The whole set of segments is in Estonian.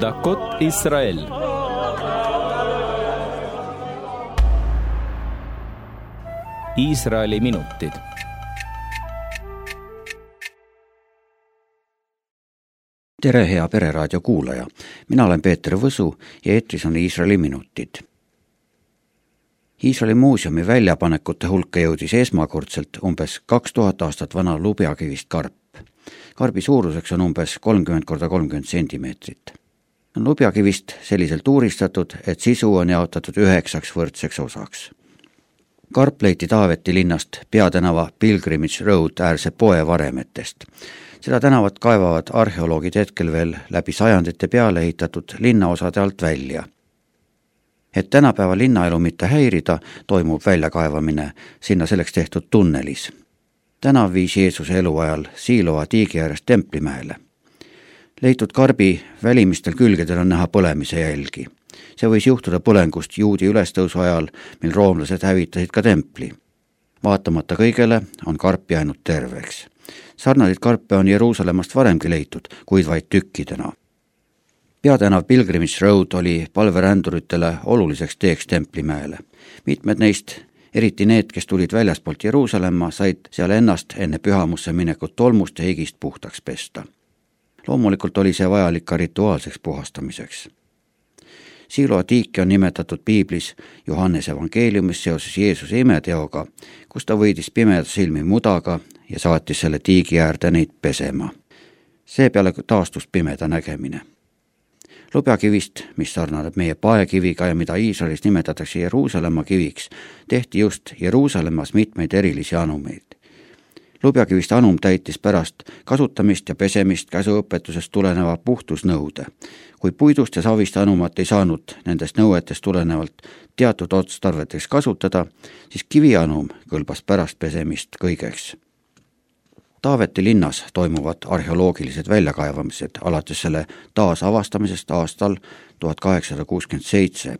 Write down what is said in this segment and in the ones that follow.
דקות ישראל Iisraeli minutid. tere, hea Pereraadio kuulaja, mina olen Peeter Võsu ja eetris on Iisraeli minutid. Iisraeli muuseumi väljapanekute hulka jõudis esmakordselt umbes kaks tuhat aastat vana lubjakivist karp. karbi suuruseks on umbes kolmkümmend korda kolmkümmend sentimeetrit. on lubjakivist selliselt uuristatud, et sisu on jaotatud üheksaks võrdseks osaks karp leiti Taaveti linnast peatänava Pilgrimage Road äärse poe varemetest. seda tänavat kaevavad arheoloogid hetkel veel läbi sajandite peale ehitatud linnaosade alt välja. et tänapäeva linnaelu mitte häirida, toimub väljakaevamine sinna selleks tehtud tunnelis. tänav viis Jeesuse eluajal Siiloa tiigi äärest Templimäele. Leitud karbi välimistel külgedel on näha põlemise jälgi see võis juhtuda põlengust juudi ülestõusu ajal, mil roomlased hävitasid ka templi. vaatamata kõigele on karp jäänud terveks. sarnaseid karpe on Jeruusalemmast varemgi leitud, kuid vaid tükkidena. peatänav Pilgrimage Road oli palveränduritele oluliseks teeks Templimäele. mitmed neist eriti need, kes tulid väljaspoolt Jeruusalemma, said seal ennast enne pühamusse minekut tolmust ja higist puhtaks pesta. Loomulikult oli see vajalik ka rituaalseks puhastamiseks Siloa tiiki on nimetatud piiblis Johannese evangeeliumis seoses Jeesuse imeteoga, kus ta võidis pimeda silmi mudaga ja saatis selle tiigi äärde neid pesema. seepeale taastus pimeda nägemine. lubjakivist, mis sarnaneb meie paekiviga ja mida Iisraelis nimetatakse Jeruusalemma kiviks, tehti just Jeruusalemmas mitmeid erilisi anumeid lubjakivist anum täitis pärast kasutamist ja pesemist käsuõpetusest tuleneva puhtusnõude. kui puidust ja savist anumat ei saanud nendest nõuetest tulenevalt teatud otstarveteks kasutada, siis kivianum kõlbas pärast pesemist kõigeks. Taaveti linnas toimuvad arheoloogilised väljakaevamised alates selle taasavastamisest aastal tuhat kaheksasada kuuskümmend seitse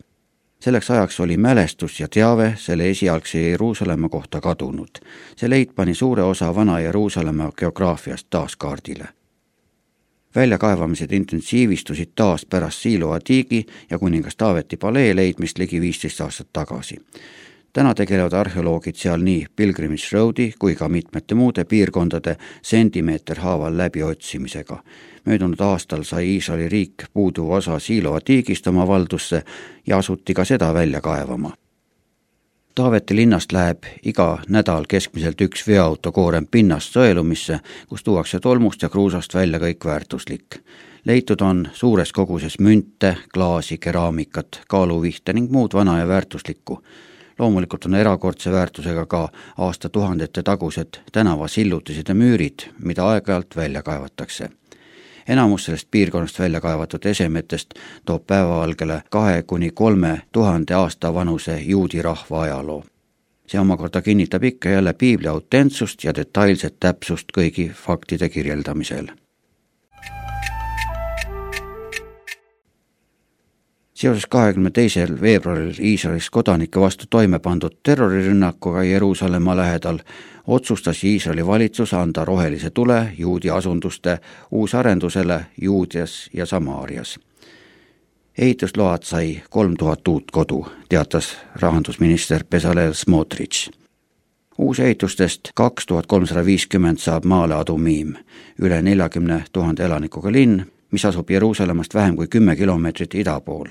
selleks ajaks oli mälestus ja teave selle esialgse Jeruusalemma kohta kadunud. see leid pani suure osa Vana-Jeruusalemma geograafiast taas kaardile. väljakaevamised intensiivistusid taas pärast Siiloa tiigi ja kuningas Taaveti palee leidmist ligi viisteist aastat tagasi täna tegelevad arheoloogid seal nii Pilgrimage Roadi kui ka mitmete muude piirkondade sentimeeter haaval läbiotsimisega. möödunud aastal sai Iisraeli riik puuduva osa Siilova tiigist oma valdusse ja asuti ka seda välja kaevama. Taaveti linnast läheb iga nädal keskmiselt üks veoauto koorem pinnast sõelumisse, kus tuuakse tolmust ja kruusast välja kõik väärtuslik leitud on suures koguses münte, klaasi, keraamikat, kaaluvihte ning muud vana ja väärtuslikku loomulikult on erakordse väärtusega ka aastatuhandete tagused tänavasillutised ja müürid, mida aeg-ajalt välja kaevatakse. enamus sellest piirkonnast välja kaevatud esemetest toob päevavalgele kahe kuni kolme tuhande aasta vanuse juudi rahva ajaloo. see omakorda kinnitab ikka jälle piibli autentsust ja detailset täpsust kõigi faktide kirjeldamisel seoses kahekümne teisel veebruaril Iisraelis kodanike vastu toime pandud terrorirünnakuga Jeruusalemma lähedal otsustas Iisraeli valitsus anda rohelise tule juudi asunduste uusarendusele Juudias ja Samaarias. ehitusload sai kolm tuhat uut kodu, teatas rahandusminister Bezalel Smotrich uusehitustest kaks tuhat kolmsada viiskümmend saab maale Adumiim, üle neljakümne tuhande elanikuga linn, mis asub Jeruusalemmast vähem kui kümme kilomeetrit ida pool.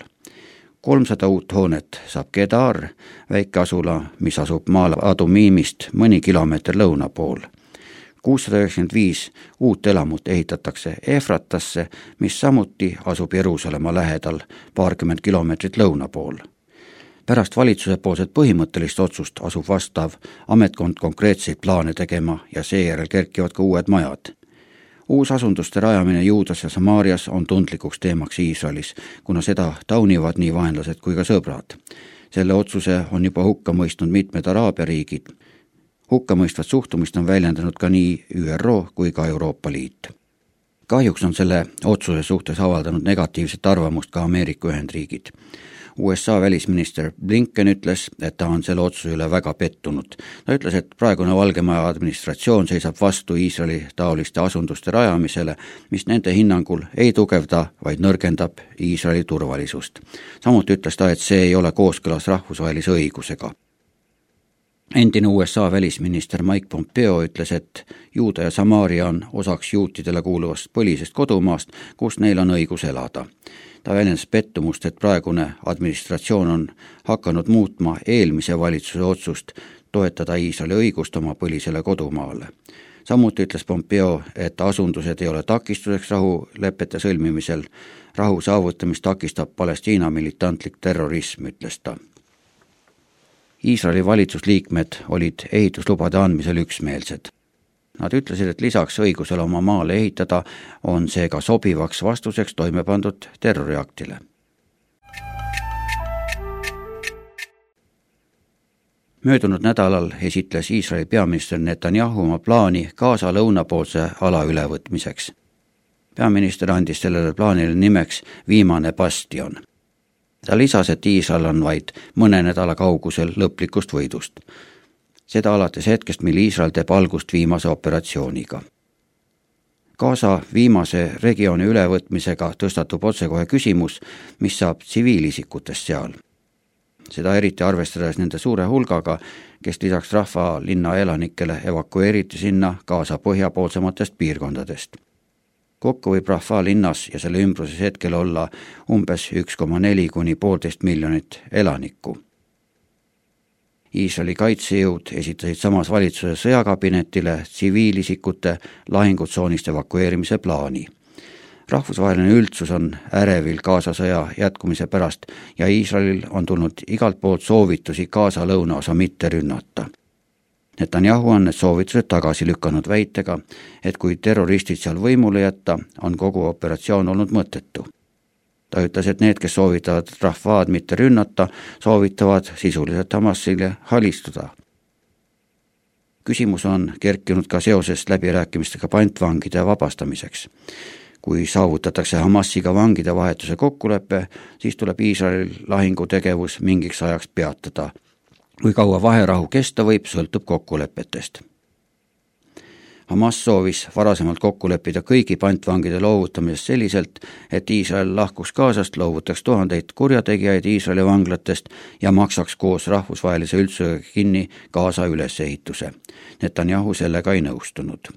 kolmsada uut hoonet saab Kedar, väike asula, mis asub maal Adumiimist mõni kilomeeter lõuna pool. kuussada üheksakümmend viis uut elamut ehitatakse Efratasse, mis samuti asub Jeruusalemma lähedal paarkümmend kilomeetrit lõuna pool. pärast valitsuse poolset põhimõttelist otsust asub vastav ametkond konkreetseid plaane tegema ja seejärel kerkivad ka uued majad uusasunduste rajamine Juudas ja Samaarias on tundlikuks teemaks Iisraelis, kuna seda taunivad nii vaenlased kui ka sõbrad. selle otsuse on juba hukka mõistnud mitmed Araabia riigid. hukkamõistvat suhtumist on väljendanud ka nii ÜRO kui ka Euroopa Liit. kahjuks on selle otsuse suhtes avaldanud negatiivset arvamust ka Ameerika Ühendriigid USA välisminister Blinken ütles, et ta on selle otsuse üle väga pettunud. ta ütles, et praegune Valge Maja administratsioon seisab vastu Iisraeli taoliste asunduste rajamisele, mis nende hinnangul ei tugevda, vaid nõrgendab Iisraeli turvalisust. samuti ütles ta, et see ei ole kooskõlas rahvusvahelise õigusega endine USA välisminister Mike Pompeo ütles, et Juuda ja Samaaria on osaks juutidele kuuluvast põlisest kodumaast, kus neil on õigus elada. ta väljendas pettumust, et praegune administratsioon on hakanud muutma eelmise valitsuse otsust toetada Iisraeli õigust oma põlisele kodumaale. samuti ütles Pompeo, et asundused ei ole takistuseks rahulepete sõlmimisel, rahu saavutamist takistab Palestiina militantlik terrorism, ütles ta Iisraeli valitsusliikmed olid ehituslubade andmisel üksmeelsed. Nad ütlesid, et lisaks õigusele oma maale ehitada, on see ka sobivaks vastuseks toime pandud terroriaktile. möödunud nädalal esitles Iisraeli peaminister Netanyahu oma plaani Gaza lõunapoolse ala ülevõtmiseks. peaminister andis sellele plaanile nimeks Viimane bastion ta lisas, et Iisrael on vaid mõne nädala kaugusel lõplikust võidust. seda alates hetkest, mil Iisrael teeb algust viimase operatsiooniga. Gaza viimase regiooni ülevõtmisega tõstatub otsekohe küsimus, mis saab tsiviilisikutest seal. seda eriti arvestades nende suure hulgaga, kes lisaks rahvalinna elanikele evakueeriti sinna Gaza põhjapoolsematest piirkondadest kokku võib Rafah linnas ja selle ümbruses hetkel olla umbes üks koma neli kuni poolteist miljonit elanikku. Iisraeli kaitsejõud esitasid samas valitsuse sõjakabinetile tsiviilisikute lahingutsoonist evakueerimise plaani. rahvusvaheline üldsus on ärevil Gaza sõja jätkumise pärast ja Iisraelil on tulnud igalt poolt soovitusi Gaza lõunaosa mitte rünnata Netanyahu on need soovitused tagasi lükanud väitega, et kui terroristid seal võimule jätta, on kogu operatsioon olnud mõttetu. ta ütles, et need, kes soovitavad rahvaad mitte rünnata, soovitavad sisuliselt Hamasile halistuda. küsimus on kerkinud ka seoses läbirääkimistega pantvangide vabastamiseks. kui saavutatakse Hamasiga vangide vahetuse kokkulepe, siis tuleb Iisraelil lahingutegevus mingiks ajaks peatada kui kaua vaherahu kesta võib, sõltub kokkulepetest. Hamas soovis varasemalt kokku leppida kõigi pantvangide loovutamisest selliselt, et Iisrael lahkuks Gazast, loovutaks tuhandeid kurjategijaid Iisraeli vanglatest ja maksaks koos rahvusvahelise üldsusega kinni Gaza ülesehituse. Netanyahu sellega ei nõustunud.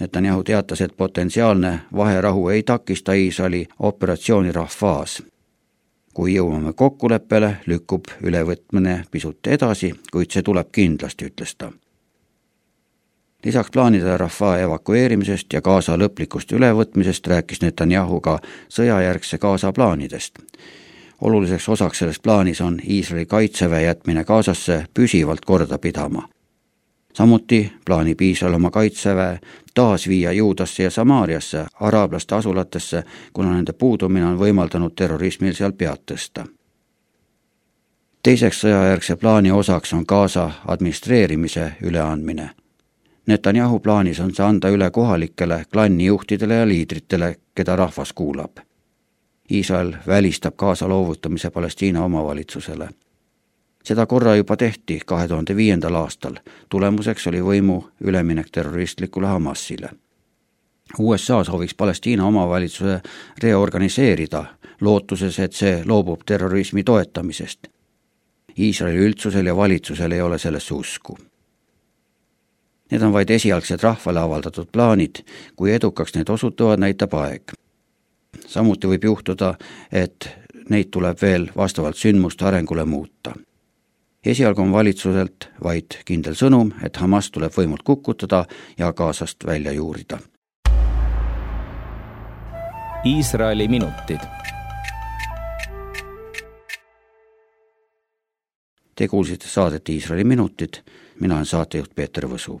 Netanyahu teatas, et potentsiaalne vaherahu ei takista Iisraeli operatsiooni Rafah's kui jõuame kokkuleppele, lükkub ülevõtmine pisut edasi, kuid see tuleb kindlasti, ütles ta. lisaks plaanidele Rafah evakueerimisest ja Gaza lõplikust ülevõtmisest rääkis Netanyahu ka sõjajärgse Gaza plaanidest. oluliseks osaks selles plaanis on Iisraeli kaitseväe jätmine Gazasse püsivalt korda pidama samuti plaanib Iisrael oma kaitseväe taas viia Juudasse ja Samaariasse, araablaste asulatesse, kuna nende puudumine on võimaldanud terrorismil seal pead tõsta. teiseks sõjajärgse plaani osaks on Gaza administreerimise üleandmine. Netanyahu plaanis on see anda üle kohalikele klannijuhtidele ja liidritele, keda rahvas kuulab. Iisrael välistab Gaza loovutamise Palestiina omavalitsusele seda korra juba tehti kahe tuhande viiendal aastal, tulemuseks oli võimu üleminek terroristlikule Hamasile. USA sooviks Palestiina omavalitsuse reorganiseerida, lootuses, et see loobub terrorismi toetamisest. Iisraeli üldsusel ja valitsusel ei ole sellesse usku. Need on vaid esialgsed rahvale avaldatud plaanid, kui edukaks need osutuvad, näitab aeg. samuti võib juhtuda, et neid tuleb veel vastavalt sündmuste arengule muuta esialgu on valitsuselt vaid kindel sõnum, et Hamas tuleb võimult kukutada ja Gazast välja juurida. Iisraeli minutid. Te kuulsite saadet Iisraeli minutid, mina olen saatejuht Peeter Võsu